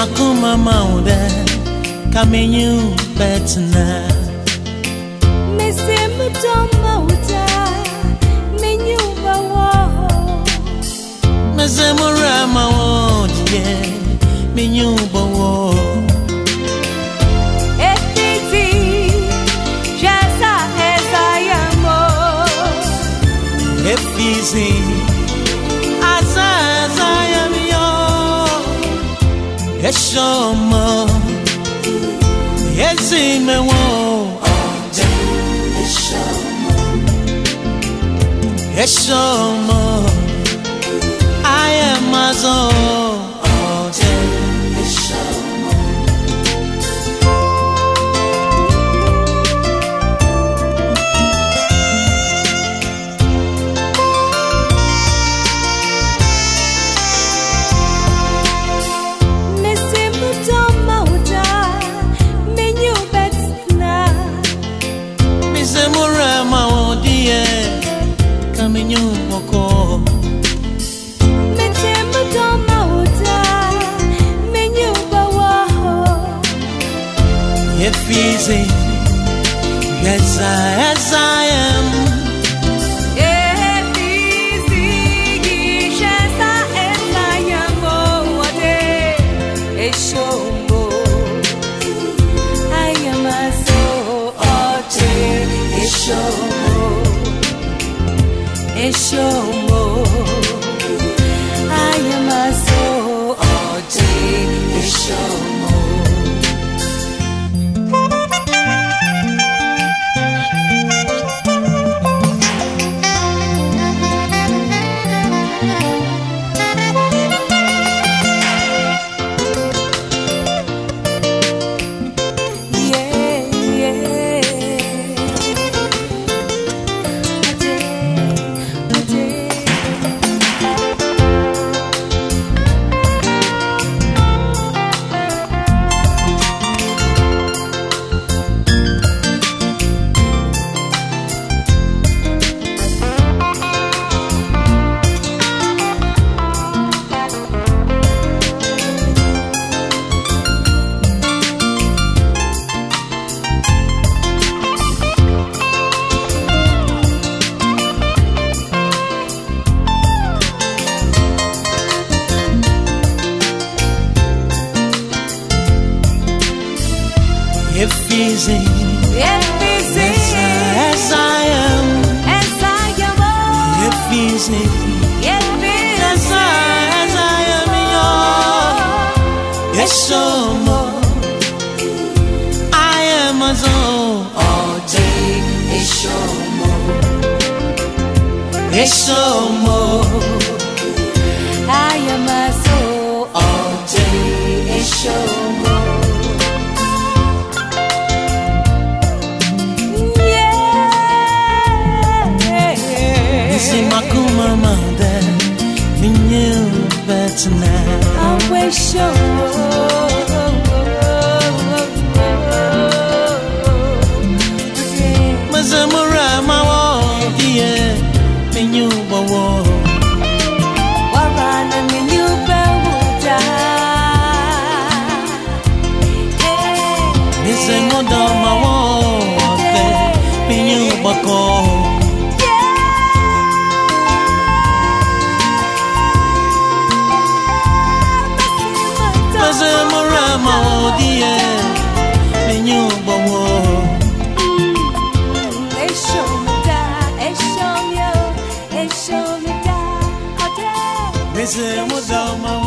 Makuma Maude, Kaminyu Betna. Missy Mutomauta, Menyuba Waho. Missy Murama Wodie, Minyuba Wo. Efizi, Eshomo, Yezime Wo. Eshomo, Moko. Missy Mutomauta, Menyuba Waho. Efizi, yes I, Eshombo, Ayamaso, Ote, oh, Eshombo. Efizi, Efizi, yes I, yes I am. Ezayamo. Efizi, Efizi, yes I, am. yes I am. Yo, Eshomo, I am Mazo. Ote, Eshomo. Eshomo, Ayamaso, Ote, Makuma Maude, Minyu Betna. I wish you Mise Murama Wodie, Minyuba Wo. Warana minyuba wuta Mise Modama Wode, Minyuba Ko. Mise fazer mudar